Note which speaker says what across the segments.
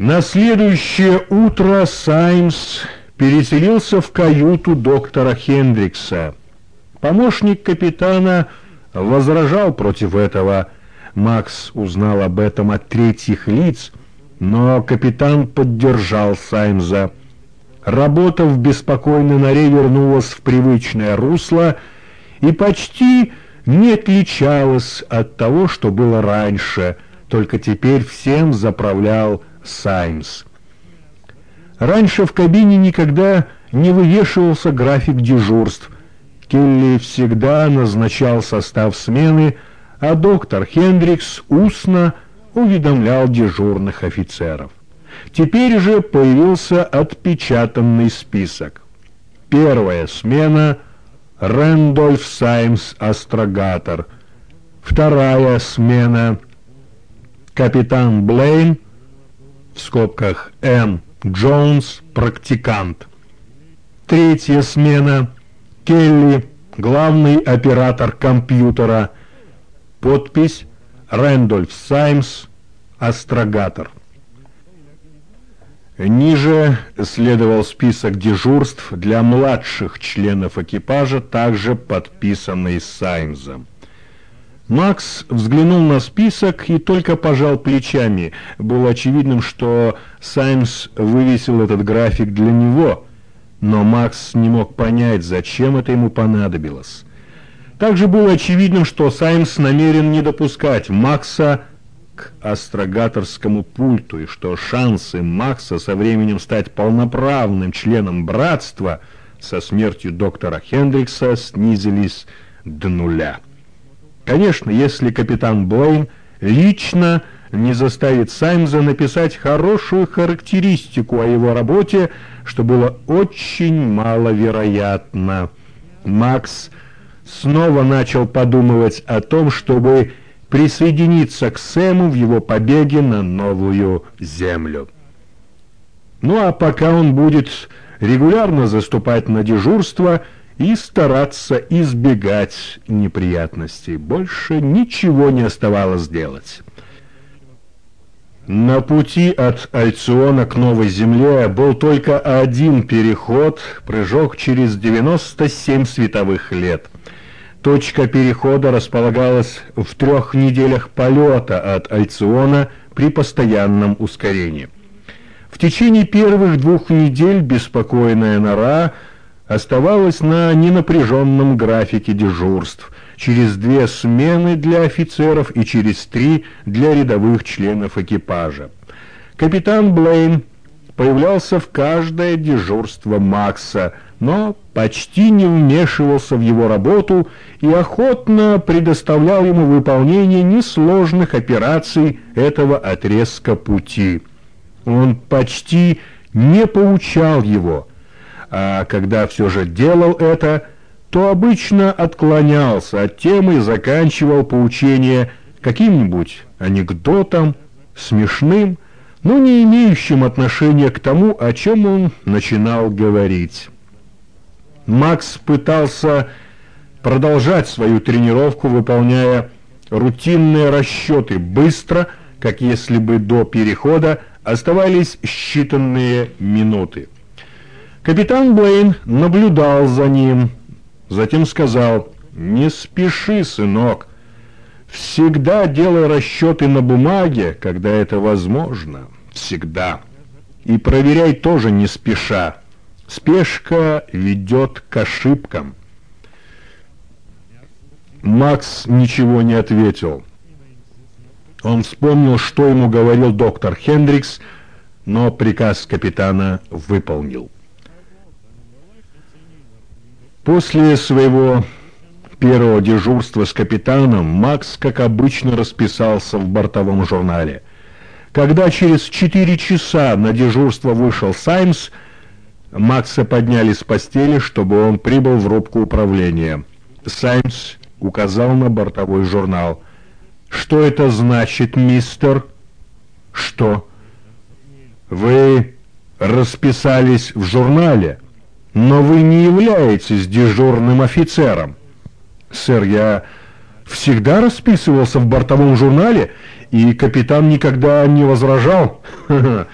Speaker 1: На следующее утро Саймс переселился в каюту доктора Хендрикса. Помощник капитана возражал против этого. Макс узнал об этом от третьих лиц, но капитан поддержал Саймза. Работа в беспокойной норе вернулась в привычное русло и почти не отличалась от того, что было раньше, только теперь всем заправлял Саймс. Раньше в кабине никогда не вывешивался график дежурств. Келли всегда назначал состав смены, а доктор Хендрикс устно уведомлял дежурных офицеров. Теперь же появился отпечатанный список. Первая смена — Рэндольф Саймс Астрогатор. Вторая смена — капитан Блейн, в скобках М. Джонс, практикант. Третья смена — Келли, главный оператор компьютера. Подпись Рэндольф Саймс, астрогатор. Ниже следовал список дежурств для младших членов экипажа, также подписанный Саймзом. Макс взглянул на список и только пожал плечами. Было очевидным, что Саймс вывесил этот график для него, но Макс не мог понять, зачем это ему понадобилось. Также было очевидным, что Саймс намерен не допускать Макса к астрогаторскому пульту, и что шансы Макса со временем стать полноправным членом братства со смертью доктора Хендрикса снизились до нуля. Конечно, если капитан Блейн лично не заставит Саймза написать хорошую характеристику о его работе, что было очень маловероятно. Макс снова начал подумывать о том, чтобы присоединиться к Сэму в его побеге на новую землю. Ну а пока он будет регулярно заступать на дежурство и стараться избегать неприятностей, больше ничего не оставалось делать. На пути от Альциона к Новой Земле был только один переход, прыжок через 97 световых лет – Точка перехода располагалась в трех неделях полета от Альциона при постоянном ускорении. В течение первых двух недель беспокойная нора оставалась на ненапряженном графике дежурств, через две смены для офицеров и через три для рядовых членов экипажа. Капитан Блейн появлялся в каждое дежурство Макса – но почти не вмешивался в его работу и охотно предоставлял ему выполнение несложных операций этого отрезка пути. Он почти не поучал его, а когда все же делал это, то обычно отклонялся от темы и заканчивал поучение каким-нибудь анекдотом, смешным, но не имеющим отношения к тому, о чем он начинал говорить. Макс пытался продолжать свою тренировку, выполняя рутинные расчеты быстро, как если бы до перехода оставались считанные минуты. Капитан Блейн наблюдал за ним, затем сказал, «Не спеши, сынок, всегда делай расчеты на бумаге, когда это возможно, всегда, и проверяй тоже не спеша». Спешка ведет к ошибкам. Макс ничего не ответил. Он вспомнил, что ему говорил доктор Хендрикс, но приказ капитана выполнил. После своего первого дежурства с капитаном Макс, как обычно, расписался в бортовом журнале. Когда через четыре часа на дежурство вышел Саймс, Макса подняли с постели, чтобы он прибыл в рубку управления. Саймс указал на бортовой журнал. «Что это значит, мистер?» «Что?» «Вы расписались в журнале, но вы не являетесь дежурным офицером». «Сэр, я всегда расписывался в бортовом журнале, и капитан никогда не возражал».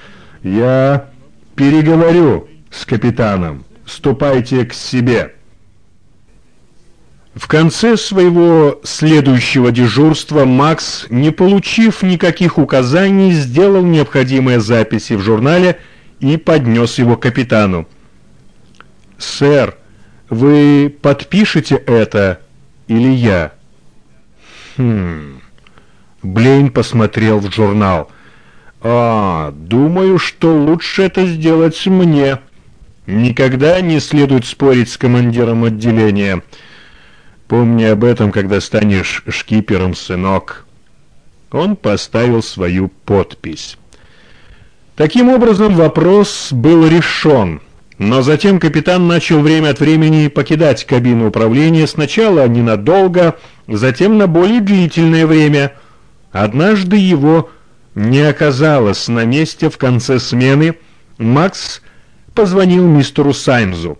Speaker 1: Я переговорю с капитаном. Ступайте к себе. В конце своего следующего дежурства Макс, не получив никаких указаний, сделал необходимые записи в журнале и поднес его капитану. «Сэр, вы подпишете это или я?» «Хм...» Блейн посмотрел в журнал. «А, думаю, что лучше это сделать мне. Никогда не следует спорить с командиром отделения. Помни об этом, когда станешь шкипером, сынок». Он поставил свою подпись. Таким образом, вопрос был решен. Но затем капитан начал время от времени покидать кабину управления, сначала ненадолго, затем на более длительное время. Однажды его не оказалось на месте в конце смены. Макс позвонил мистеру Саймзу.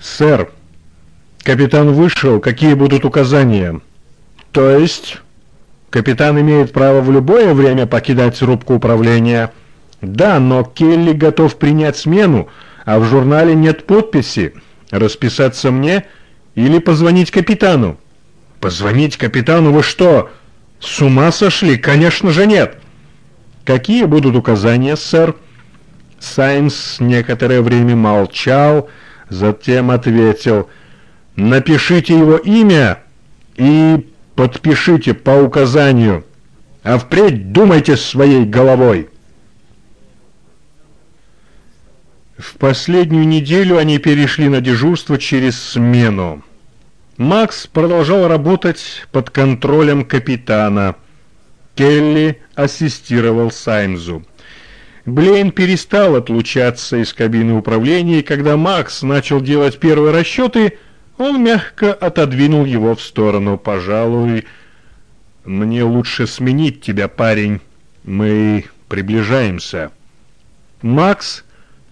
Speaker 1: «Сэр, капитан вышел. Какие будут указания?» «То есть...» «Капитан имеет право в любое время покидать рубку управления?» «Да, но Келли готов принять смену, а в журнале нет подписи. Расписаться мне или позвонить капитану?» «Позвонить капитану? Вы что, с ума сошли? Конечно же нет!» «Какие будут указания, сэр?» Сайнс некоторое время молчал, затем ответил «Напишите его имя и подпишите по указанию, а впредь думайте своей головой». В последнюю неделю они перешли на дежурство через смену. Макс продолжал работать под контролем капитана. Келли ассистировал Саймзу. Блейн перестал отлучаться из кабины управления, и когда Макс начал делать первые расчеты, он мягко отодвинул его в сторону. «Пожалуй, мне лучше сменить тебя, парень. Мы приближаемся». Макс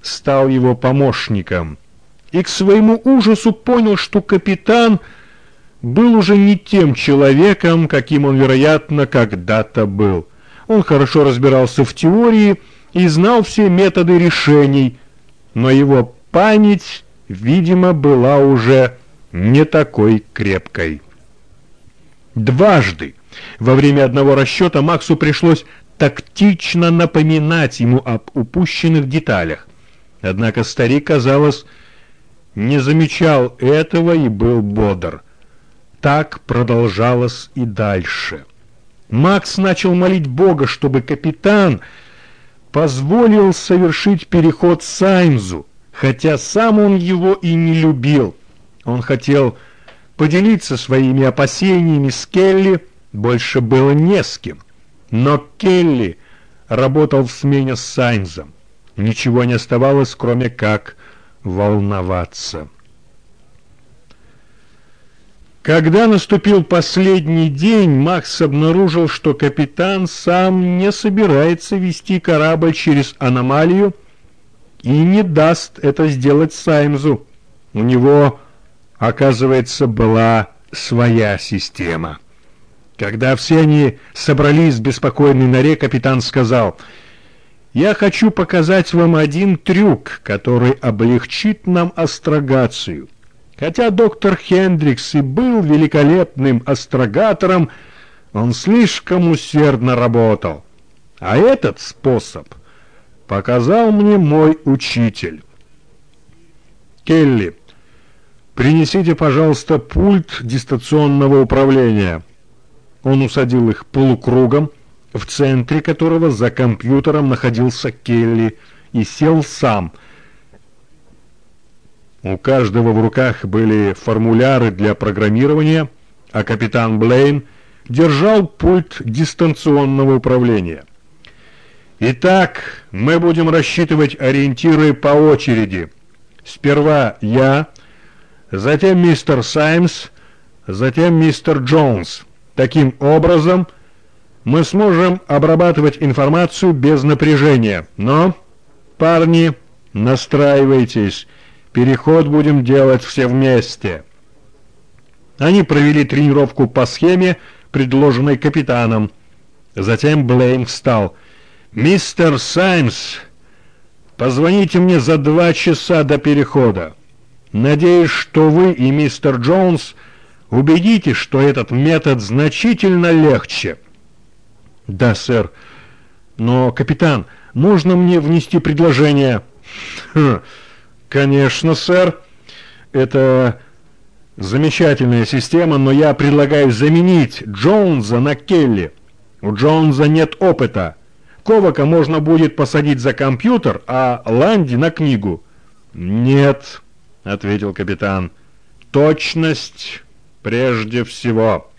Speaker 1: стал его помощником и к своему ужасу понял, что капитан был уже не тем человеком, каким он, вероятно, когда-то был. Он хорошо разбирался в теории и знал все методы решений, но его память, видимо, была уже не такой крепкой. Дважды во время одного расчета Максу пришлось тактично напоминать ему об упущенных деталях. Однако старик, казалось, не замечал этого и был бодр. Так продолжалось и дальше. Макс начал молить Бога, чтобы капитан позволил совершить переход Саймзу, хотя сам он его и не любил. Он хотел поделиться своими опасениями с Келли, больше было не с кем. Но Келли работал в смене с Саймзом. Ничего не оставалось, кроме как волноваться. Когда наступил последний день, Макс обнаружил, что капитан сам не собирается вести корабль через аномалию и не даст это сделать Саймзу. У него, оказывается, была своя система. Когда все они собрались в беспокойной норе, капитан сказал — я хочу показать вам один трюк, который облегчит нам астрогацию. Хотя доктор Хендрикс и был великолепным астрогатором, он слишком усердно работал. А этот способ показал мне мой учитель. Келли, принесите, пожалуйста, пульт дистанционного управления. Он усадил их полукругом, в центре которого за компьютером находился Келли, и сел сам. У каждого в руках были формуляры для программирования, а капитан Блейн держал пульт дистанционного управления. Итак, мы будем рассчитывать ориентиры по очереди. Сперва я, затем мистер Саймс, затем мистер Джонс. Таким образом, мы сможем обрабатывать информацию без напряжения. Но, парни, настраивайтесь, переход будем делать все вместе. Они провели тренировку по схеме, предложенной капитаном. Затем Блейм встал. «Мистер Саймс, позвоните мне за два часа до перехода. Надеюсь, что вы и мистер Джонс убедитесь, что этот метод значительно легче». «Да, сэр. Но, капитан, можно мне внести предложение?» хм, «Конечно, сэр. Это замечательная система, но я предлагаю заменить Джонса на Келли». У Джонса нет опыта. Ковака можно будет посадить за компьютер, а Ланди на книгу. «Нет», — ответил капитан, — «точность прежде всего».